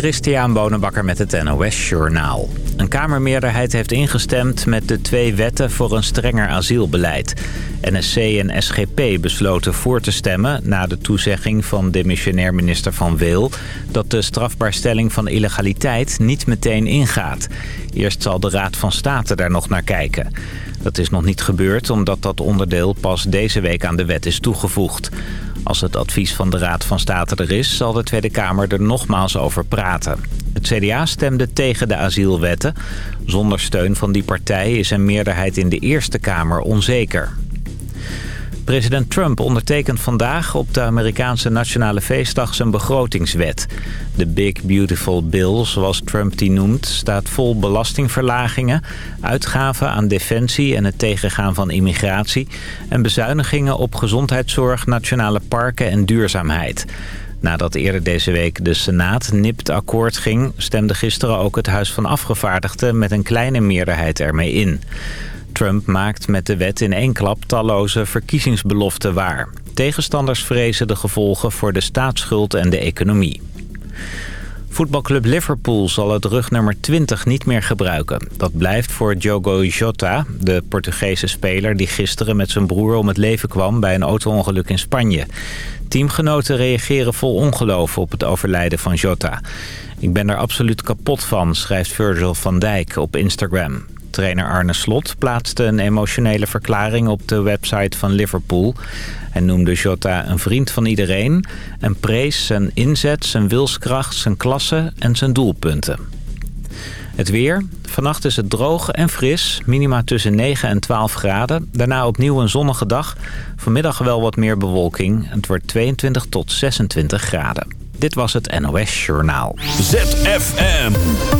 Christian Bonenbakker met het NOS Journaal. Een Kamermeerderheid heeft ingestemd met de twee wetten voor een strenger asielbeleid. NSC en SGP besloten voor te stemmen na de toezegging van demissionair minister Van Weel... dat de strafbaarstelling van illegaliteit niet meteen ingaat. Eerst zal de Raad van State daar nog naar kijken. Dat is nog niet gebeurd omdat dat onderdeel pas deze week aan de wet is toegevoegd. Als het advies van de Raad van State er is, zal de Tweede Kamer er nogmaals over praten. Het CDA stemde tegen de asielwetten. Zonder steun van die partij is een meerderheid in de Eerste Kamer onzeker. President Trump ondertekent vandaag op de Amerikaanse Nationale Feestdag zijn begrotingswet. De Big Beautiful Bill, zoals Trump die noemt, staat vol belastingverlagingen, uitgaven aan defensie en het tegengaan van immigratie en bezuinigingen op gezondheidszorg, nationale parken en duurzaamheid. Nadat eerder deze week de Senaat nipt akkoord ging... stemde gisteren ook het Huis van Afgevaardigden met een kleine meerderheid ermee in. Trump maakt met de wet in één klap talloze verkiezingsbeloften waar. Tegenstanders vrezen de gevolgen voor de staatsschuld en de economie. Voetbalclub Liverpool zal het rugnummer 20 niet meer gebruiken. Dat blijft voor Diogo Jota, de Portugese speler... die gisteren met zijn broer om het leven kwam bij een auto-ongeluk in Spanje. Teamgenoten reageren vol ongeloof op het overlijden van Jota. Ik ben er absoluut kapot van, schrijft Virgil van Dijk op Instagram. Trainer Arne Slot plaatste een emotionele verklaring op de website van Liverpool. Hij noemde Jota een vriend van iedereen... en prees zijn inzet, zijn wilskracht, zijn klasse en zijn doelpunten. Het weer. Vannacht is het droog en fris. Minima tussen 9 en 12 graden. Daarna opnieuw een zonnige dag. Vanmiddag wel wat meer bewolking. Het wordt 22 tot 26 graden. Dit was het NOS Journaal. ZFM.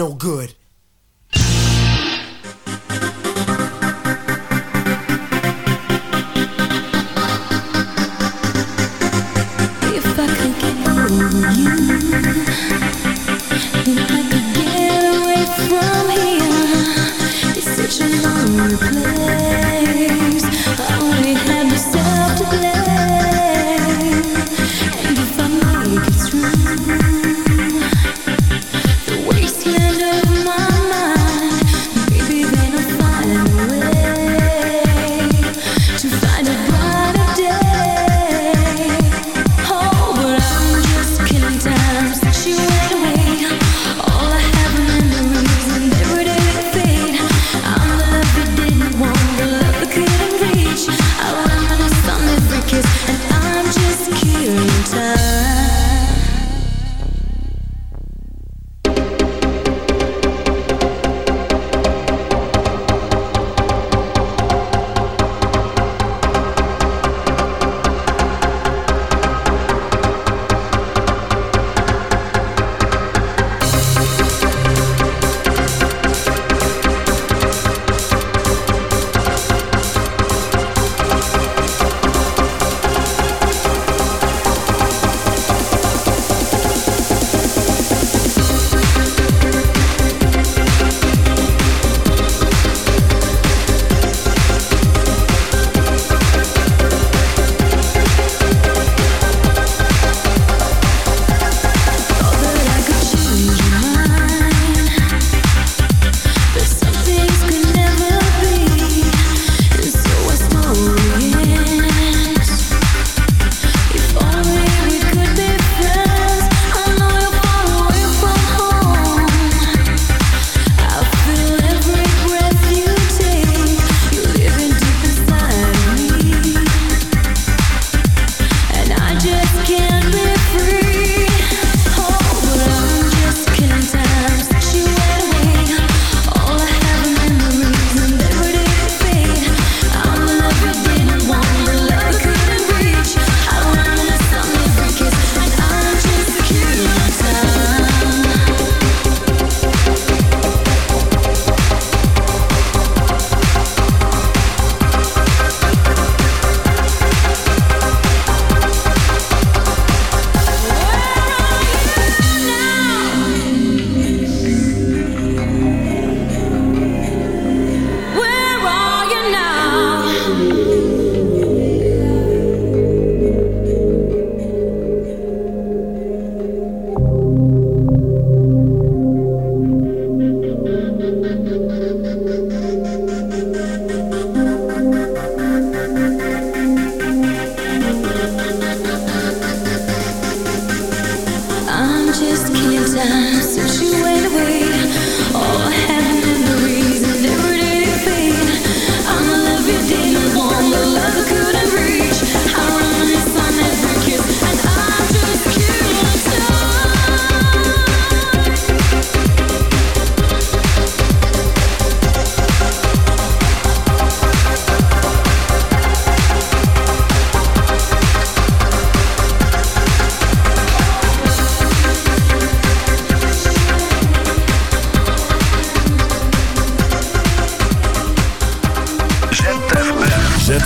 no good.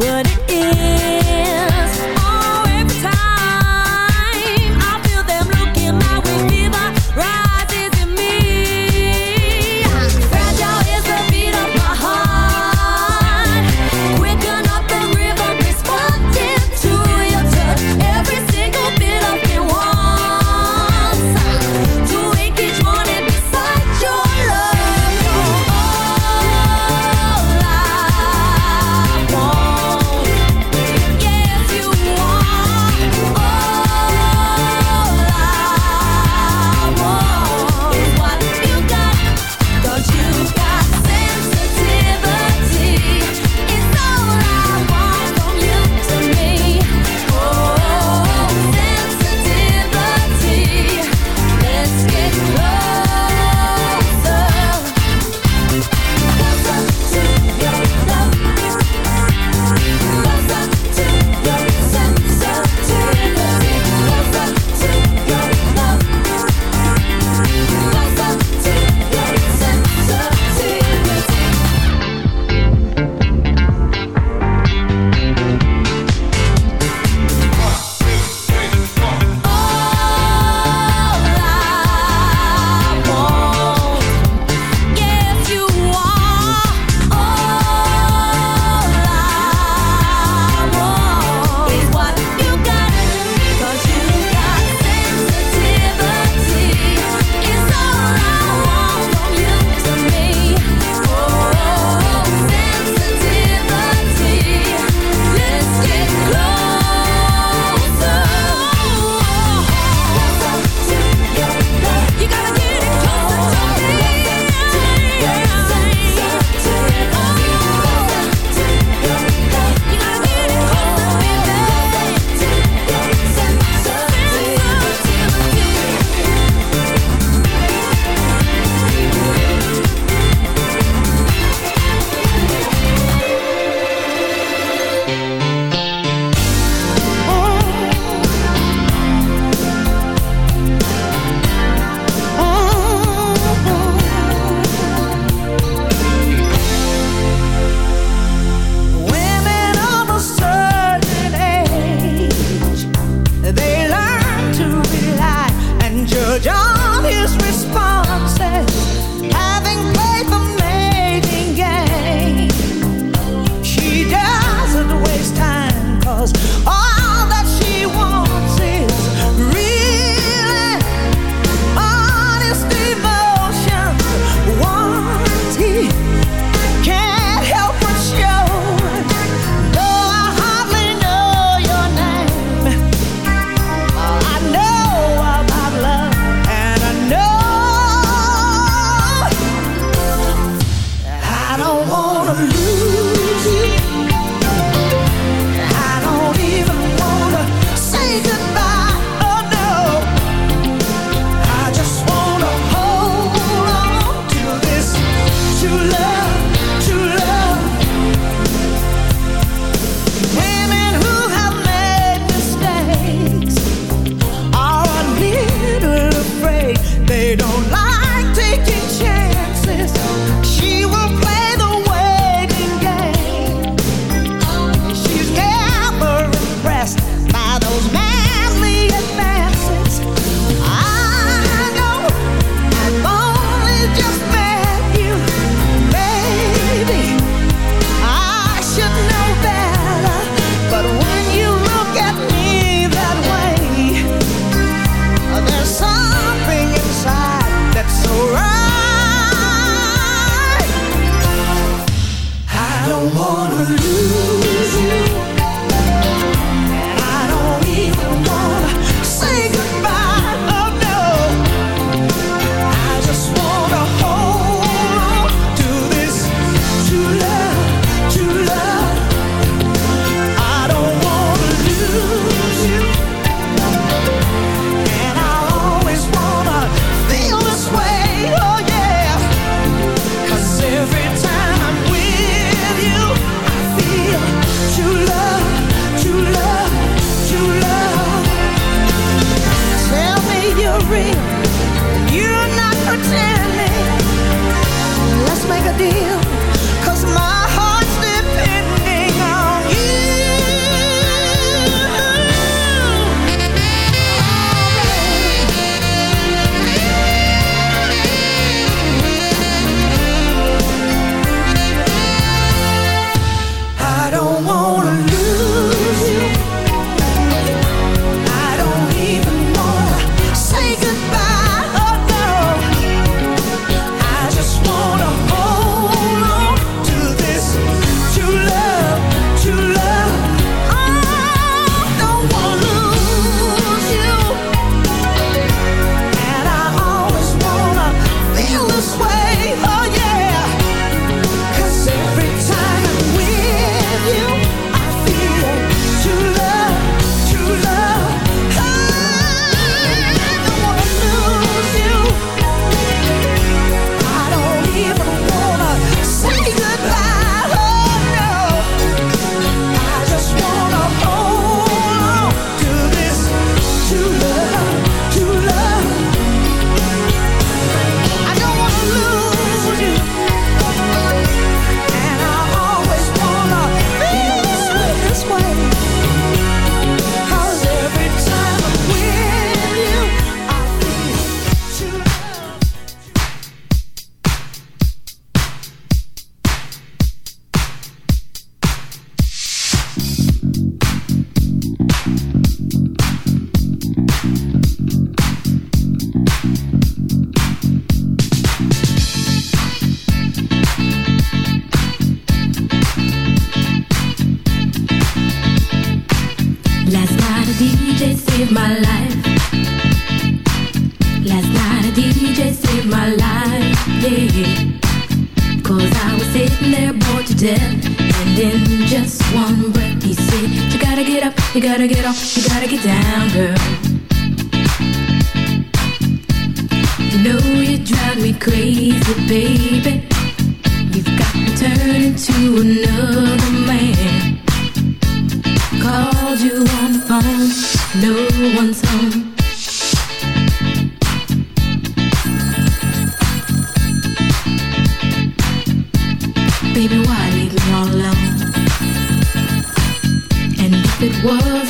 Would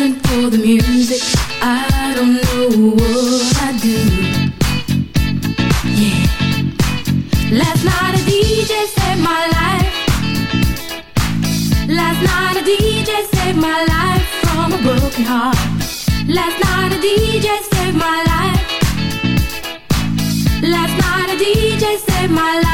wasn't for the music, I don't know what I'd do. Yeah. Last night a DJ saved my life. Last night a DJ saved my life from a broken heart. Last night a DJ saved my life. Last night a DJ saved my life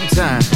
sometime.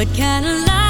What kind of life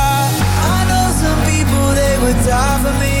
die for me.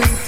two, three.